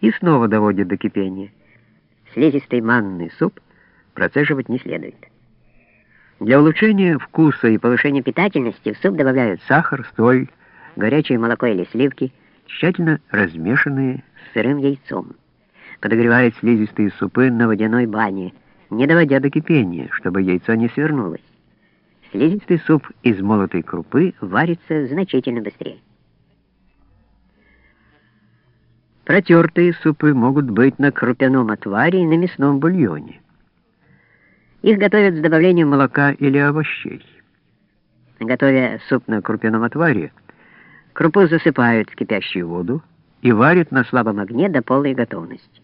и снова доводит до кипения. Слизистый манный суп процеживать не следует. Для улучшения вкуса и повышения питательности в суп добавляют сахар, соль, горячее молоко или сливки, тщательно размешанные с сырым яйцом. Подогревают слизистые супы на водяной бане, не доводя до кипения, чтобы яйцо не свернулось. Слизистый суп из молотой крупы варится значительно быстрее. Протертые супы могут быть на крупяном отваре и на мясном бульоне. Их готовят с добавлением молока или овощей. Готовя суп на крупяном отваре, крупу засыпают в кипящую воду и варят на слабом огне до полной готовности.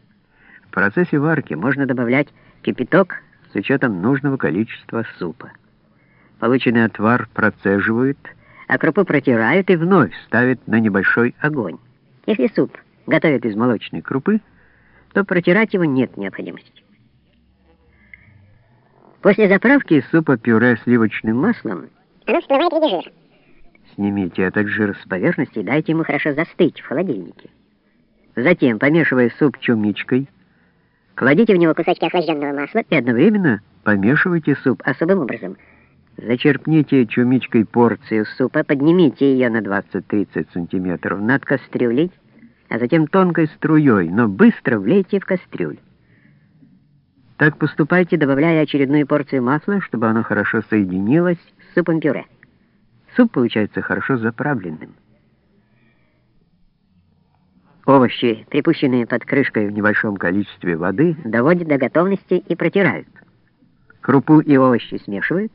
В процессе варки можно добавлять кипяток с учетом нужного количества супа. Полученный отвар процеживают, а крупу протирают и вновь ставят на небольшой огонь. Если суп готовят из молочной крупы, то протирать его нет необходимости. После заправки супа-пюре сливочным маслом оно всплывает в виде жира. Снимите этот жир с поверхности и дайте ему хорошо застыть в холодильнике. Затем, помешивая суп чумичкой, кладите в него кусочки охлажденного масла и одновременно помешивайте суп особым образом. Зачерпните чумичкой порцию супа, поднимите ее на 20-30 см над кастрюлей, а затем тонкой струей, но быстро влейте в кастрюлю. Так поступайте, добавляя очередную порцию масла, чтобы оно хорошо соединилось с супом-пюре. Суп получается хорошо заправленным. Овощи, припущенные под крышкой в небольшом количестве воды, доводят до готовности и протирают. Крупу и овощи смешивают,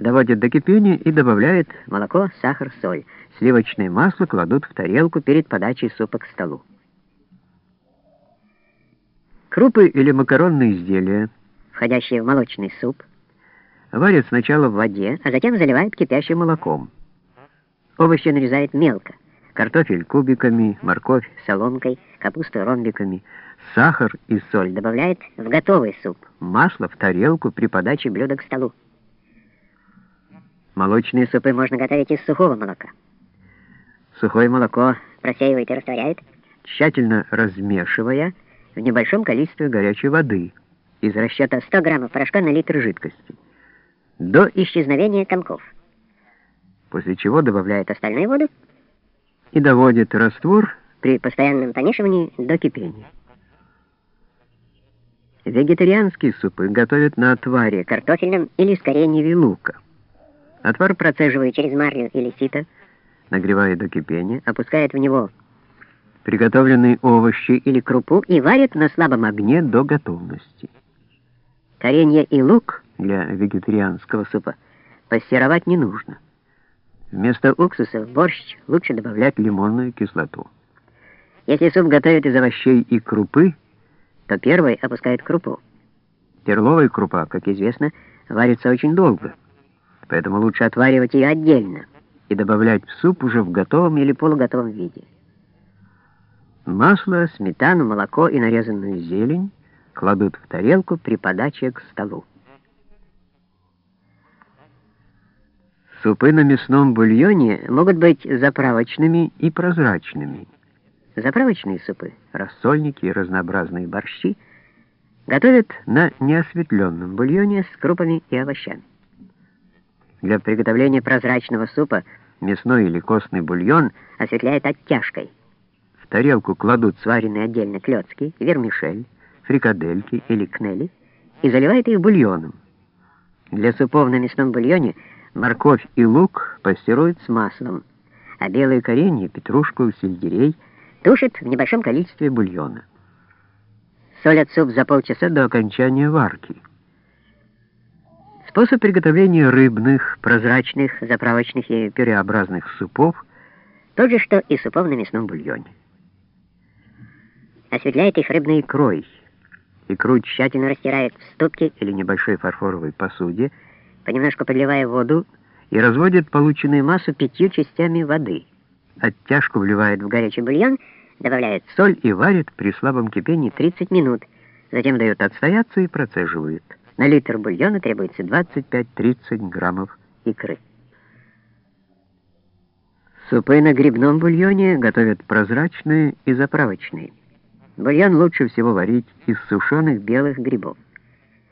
доводят до кипения и добавляют молоко, сахар, соль. Сливочное масло кладут в тарелку перед подачей супа к столу. Крупы или макаронные изделия, входящие в молочный суп, варят сначала в воде, а затем заливают кипящим молоком. Овощи нарезают мелко. Картофель кубиками, морковь соломкой, капусту ромбиками, сахар и соль добавляют в готовый суп, масло в тарелку при подаче блюда к столу. Молочные супы можно готовить из сухого молока. Сухое молоко просеивает и растворяет, тщательно размешивая, в небольшом количестве горячей воды из расчета 100 граммов порошка на литр жидкости до исчезновения комков, после чего добавляет остальную воду и доводит раствор при постоянном помешивании до кипения. Вегетарианские супы готовят на отваре картофельном или с кореньев лука. Отвар процеживают через марлю или сито, нагревая до кипения, опускает в него приготовленные овощи или крупу и варят на слабом огне до готовности. Коренья и лук для вегетарианского супа пассеровать не нужно. Вместо уксуса в борщ лучше добавлять лимонную кислоту. Если суп готовят из овощей и крупы, то первой опускают крупу. Перловая крупа, как известно, варится очень долго, поэтому лучше отваривать ее отдельно и добавлять в суп уже в готовом или полуготовом виде. Масло, сметану, молоко и нарезанную зелень кладут в тарелку при подаче к столу. Супы на мясном бульоне могут быть заправочными и прозрачными. Заправочные супы, рассольники и разнообразные борщи готовят на неосветленном бульоне с крупами и овощами. Для приготовления прозрачного супа мясной или костный бульон осветляют оттяжкой – тарелку кладут сваренные отдельно клёцки, вермишель, фрикадельки или кнели и заливают их бульоном. Для супов на мясном бульоне морковь и лук пастируют с маслом, а белые коренья, петрушку, сельдерей тушат в небольшом количестве бульона. Солят суп за полчаса до окончания варки. Способ приготовления рыбных, прозрачных, заправочных и пюреобразных супов тот же, что и супов на мясном бульоне осветляет их рыбной икрой. Икру тщательно растирает в ступке или небольшой фарфоровой посуде, понемножку подливая воду, и разводит полученную массу пятью частями воды. Оттяжку вливает в горячий бульон, добавляет соль и варит при слабом кипении 30 минут, затем дает отстояться и процеживает. На литр бульона требуется 25-30 граммов икры. Супы на грибном бульоне готовят прозрачные и заправочные. Бульон лучше всего варить из сушеных белых грибов.